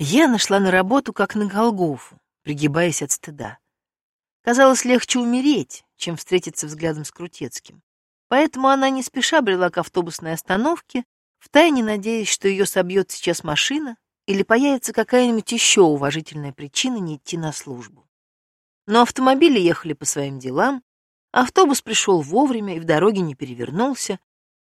Я нашла на работу как на Голгофу, пригибаясь от стыда. Казалось, легче умереть, чем встретиться взглядом с Крутецким. Поэтому она не спеша брела к автобусной остановке, втайне надеясь, что ее собьет сейчас машина или появится какая-нибудь еще уважительная причина не идти на службу. Но автомобили ехали по своим делам, автобус пришел вовремя и в дороге не перевернулся,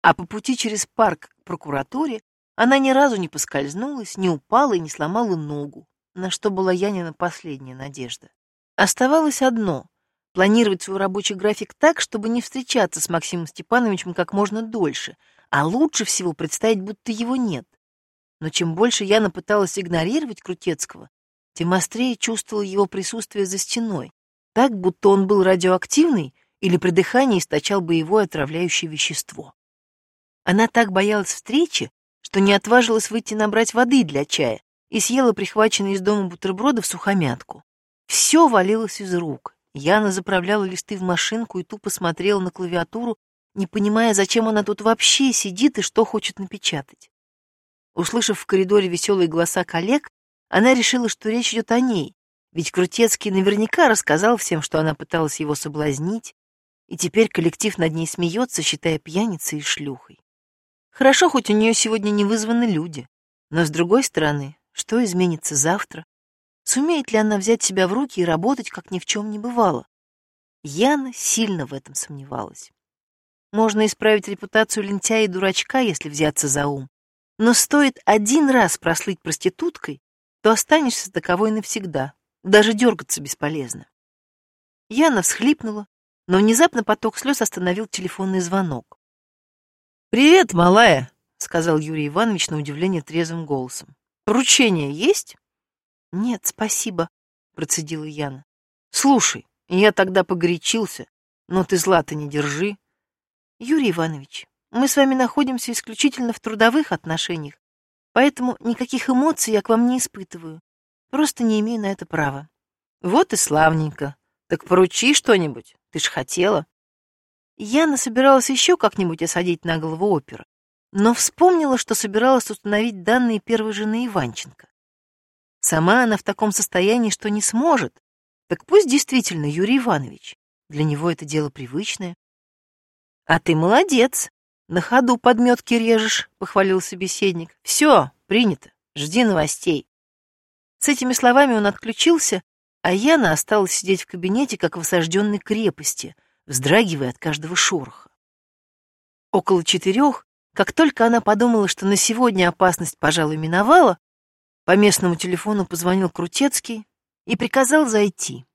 а по пути через парк к прокуратуре она ни разу не поскользнулась, не упала и не сломала ногу, на что была Янина последняя надежда. Оставалось одно — планировать свой рабочий график так, чтобы не встречаться с Максимом Степановичем как можно дольше, а лучше всего представить, будто его нет. Но чем больше Яна пыталась игнорировать Крутецкого, тем острее чувствовала его присутствие за стеной, так, будто он был радиоактивный или при дыхании источал боевое отравляющее вещество. Она так боялась встречи, что не отважилась выйти набрать воды для чая и съела прихваченный из дома бутерброды в сухомятку. Все валилось из рук. Яна заправляла листы в машинку и тупо смотрела на клавиатуру, не понимая, зачем она тут вообще сидит и что хочет напечатать. Услышав в коридоре веселые голоса коллег, она решила, что речь идет о ней, ведь Крутецкий наверняка рассказал всем, что она пыталась его соблазнить, и теперь коллектив над ней смеется, считая пьяницей и шлюхой. Хорошо, хоть у нее сегодня не вызваны люди. Но, с другой стороны, что изменится завтра? Сумеет ли она взять себя в руки и работать, как ни в чем не бывало? Яна сильно в этом сомневалась. Можно исправить репутацию лентяя и дурачка, если взяться за ум. Но стоит один раз прослыть проституткой, то останешься таковой навсегда. Даже дергаться бесполезно. Яна всхлипнула, но внезапно поток слез остановил телефонный звонок. «Привет, малая», — сказал Юрий Иванович на удивление трезвым голосом. «Поручение есть?» «Нет, спасибо», — процедила Яна. «Слушай, я тогда погорячился, но ты зла-то не держи». «Юрий Иванович, мы с вами находимся исключительно в трудовых отношениях, поэтому никаких эмоций я к вам не испытываю. Просто не имею на это права». «Вот и славненько. Так поручи что-нибудь, ты ж хотела». Яна собиралась еще как-нибудь осадить на голову оперу, но вспомнила, что собиралась установить данные первой жены Иванченко. Сама она в таком состоянии, что не сможет. Так пусть действительно Юрий Иванович. Для него это дело привычное. А ты молодец. На ходу подметки режешь, похвалил собеседник. Все, принято. Жди новостей. С этими словами он отключился, а Яна осталась сидеть в кабинете, как в осажденной крепости — вздрагивая от каждого шороха. Около четырех, как только она подумала, что на сегодня опасность, пожалуй, миновала, по местному телефону позвонил Крутецкий и приказал зайти.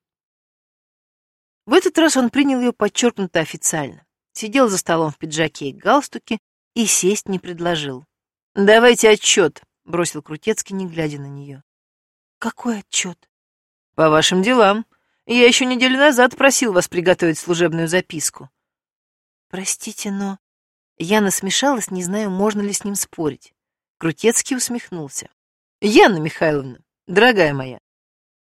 В этот раз он принял ее подчеркнуто официально, сидел за столом в пиджаке и галстуке и сесть не предложил. «Давайте отчет», — бросил Крутецкий, не глядя на нее. «Какой отчет?» «По вашим делам», я еще неделю назад просил вас приготовить служебную записку. Простите, но... Яна смешалась, не знаю, можно ли с ним спорить. Крутецкий усмехнулся. Яна Михайловна, дорогая моя,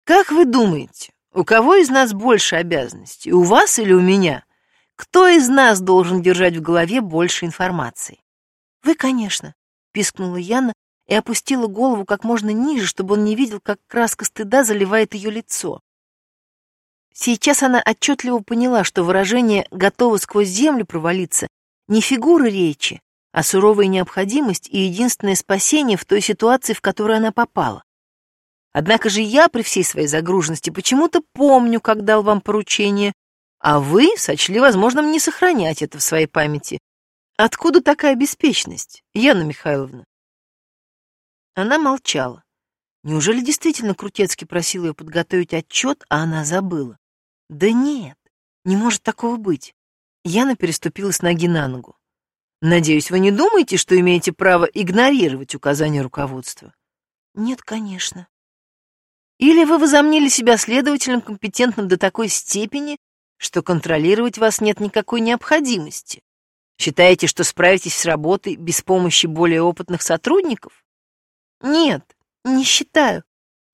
как вы думаете, у кого из нас больше обязанностей, у вас или у меня? Кто из нас должен держать в голове больше информации? Вы, конечно, пискнула Яна и опустила голову как можно ниже, чтобы он не видел, как краска стыда заливает ее лицо. Сейчас она отчетливо поняла, что выражение «готово сквозь землю провалиться» не фигура речи, а суровая необходимость и единственное спасение в той ситуации, в которую она попала. Однако же я при всей своей загруженности почему-то помню, как дал вам поручение, а вы сочли возможным не сохранять это в своей памяти. Откуда такая беспечность, Яна Михайловна? Она молчала. Неужели действительно Крутецкий просил ее подготовить отчет, а она забыла? Да нет, не может такого быть. Яна переступила с ноги на ногу. Надеюсь, вы не думаете, что имеете право игнорировать указания руководства? Нет, конечно. Или вы возомнили себя следователем компетентным до такой степени, что контролировать вас нет никакой необходимости? Считаете, что справитесь с работой без помощи более опытных сотрудников? Нет, не считаю,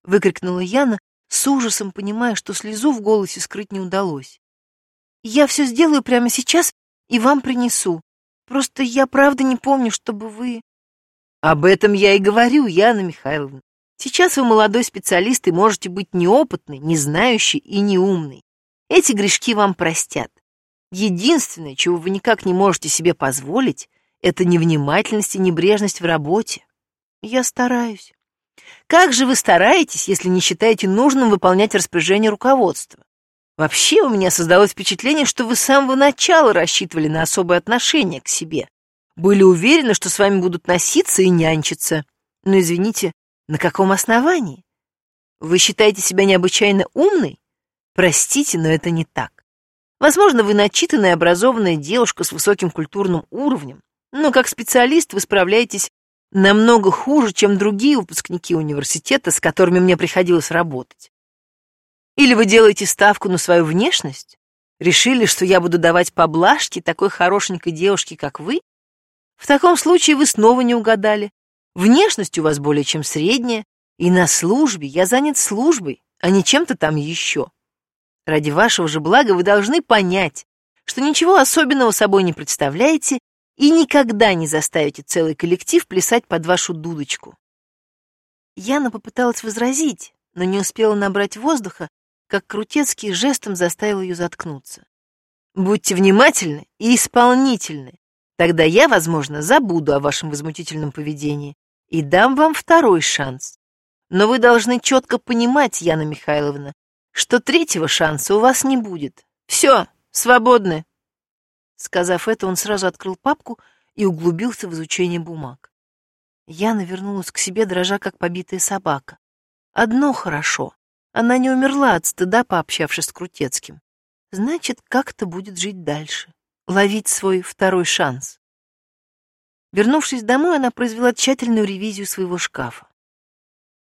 выкрикнула Яна, с ужасом понимая, что слезу в голосе скрыть не удалось. «Я все сделаю прямо сейчас и вам принесу. Просто я правда не помню, чтобы вы...» «Об этом я и говорю, Яна Михайловна. Сейчас вы молодой специалист и можете быть неопытный, не знающий и неумный. Эти грешки вам простят. Единственное, чего вы никак не можете себе позволить, это невнимательность и небрежность в работе. Я стараюсь. Как же вы стараетесь, если не считаете нужным выполнять распоряжение руководства? Вообще у меня создалось впечатление, что вы с самого начала рассчитывали на особое отношение к себе. Были уверены, что с вами будут носиться и нянчиться. Но извините, на каком основании? Вы считаете себя необычайно умной? Простите, но это не так. Возможно, вы начитанная, образованная девушка с высоким культурным уровнем, но как специалист вы справляетесь намного хуже, чем другие выпускники университета, с которыми мне приходилось работать. Или вы делаете ставку на свою внешность? Решили, что я буду давать поблажки такой хорошенькой девушке, как вы? В таком случае вы снова не угадали. Внешность у вас более чем средняя, и на службе я занят службой, а не чем-то там еще. Ради вашего же блага вы должны понять, что ничего особенного собой не представляете и никогда не заставите целый коллектив плясать под вашу дудочку. Яна попыталась возразить, но не успела набрать воздуха, как Крутецкий жестом заставил ее заткнуться. Будьте внимательны и исполнительны. Тогда я, возможно, забуду о вашем возмутительном поведении и дам вам второй шанс. Но вы должны четко понимать, Яна Михайловна, что третьего шанса у вас не будет. Все, свободны. Сказав это, он сразу открыл папку и углубился в изучение бумаг. Яна вернулась к себе, дрожа как побитая собака. Одно хорошо. Она не умерла от стыда, пообщавшись с Крутецким. Значит, как-то будет жить дальше. Ловить свой второй шанс. Вернувшись домой, она произвела тщательную ревизию своего шкафа.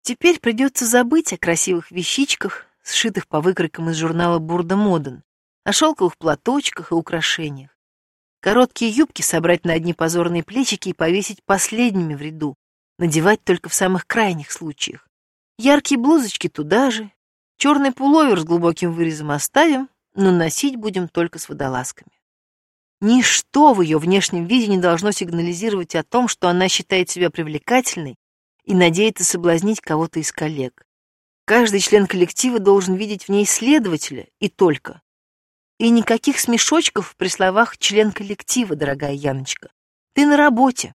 Теперь придется забыть о красивых вещичках, сшитых по выкройкам из журнала «Бурда Моден», о шелковых платочках и украшениях. Короткие юбки собрать на одни позорные плечики и повесить последними в ряду, надевать только в самых крайних случаях. Яркие блузочки туда же, черный пуловер с глубоким вырезом оставим, но носить будем только с водолазками. Ничто в ее внешнем виде не должно сигнализировать о том, что она считает себя привлекательной и надеется соблазнить кого-то из коллег. Каждый член коллектива должен видеть в ней следователя и только. И никаких смешочков при словах «член коллектива», дорогая Яночка. Ты на работе.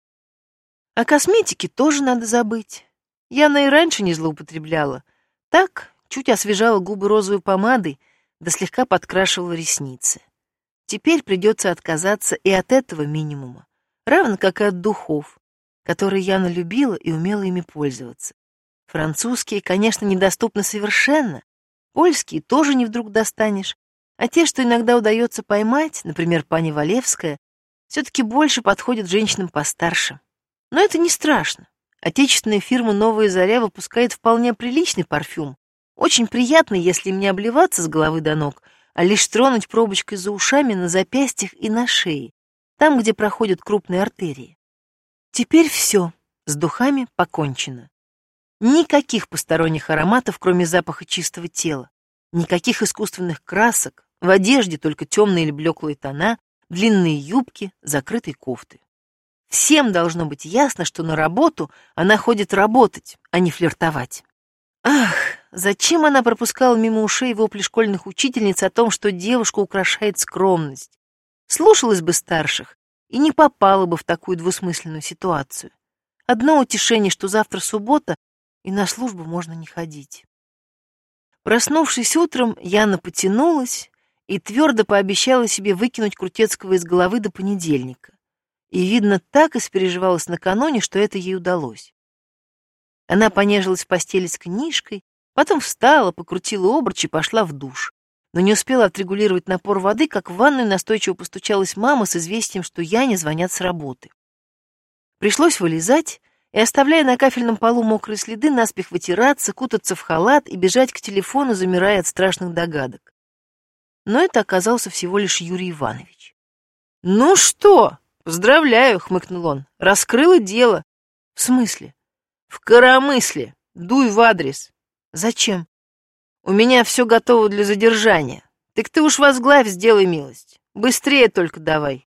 О косметике тоже надо забыть. Яна и раньше не злоупотребляла. Так, чуть освежала губы розовой помадой, да слегка подкрашивала ресницы. Теперь придется отказаться и от этого минимума, равно как и от духов, которые Яна любила и умела ими пользоваться. Французские, конечно, недоступны совершенно, польские тоже не вдруг достанешь, а те, что иногда удается поймать, например, пани Валевская, все-таки больше подходят женщинам постарше. Но это не страшно. Отечественная фирма «Новая заря» выпускает вполне приличный парфюм. Очень приятно, если им не обливаться с головы до ног, а лишь тронуть пробочкой за ушами на запястьях и на шее, там, где проходят крупные артерии. Теперь все, с духами покончено. Никаких посторонних ароматов, кроме запаха чистого тела. Никаких искусственных красок, в одежде только темные или блеклые тона, длинные юбки, закрытые кофты. Всем должно быть ясно, что на работу она ходит работать, а не флиртовать. Ах, зачем она пропускала мимо ушей вопли школьных учительниц о том, что девушку украшает скромность? Слушалась бы старших и не попала бы в такую двусмысленную ситуацию. Одно утешение, что завтра суббота, и на службу можно не ходить. Проснувшись утром, Яна потянулась и твердо пообещала себе выкинуть Крутецкого из головы до понедельника. И, видно, так испереживалась накануне, что это ей удалось. Она понежилась в постели с книжкой, потом встала, покрутила обруч и пошла в душ. Но не успела отрегулировать напор воды, как в ванную настойчиво постучалась мама с известием, что Яне звонят с работы. Пришлось вылезать, и, оставляя на кафельном полу мокрые следы, наспех вытираться, кутаться в халат и бежать к телефону, замирая от страшных догадок. Но это оказался всего лишь Юрий Иванович. «Ну что? Поздравляю!» — хмыкнул он. «Раскрыло дело». «В смысле?» «В коромысле. Дуй в адрес». «Зачем?» «У меня все готово для задержания. Так ты уж возглавь, сделай милость. Быстрее только давай».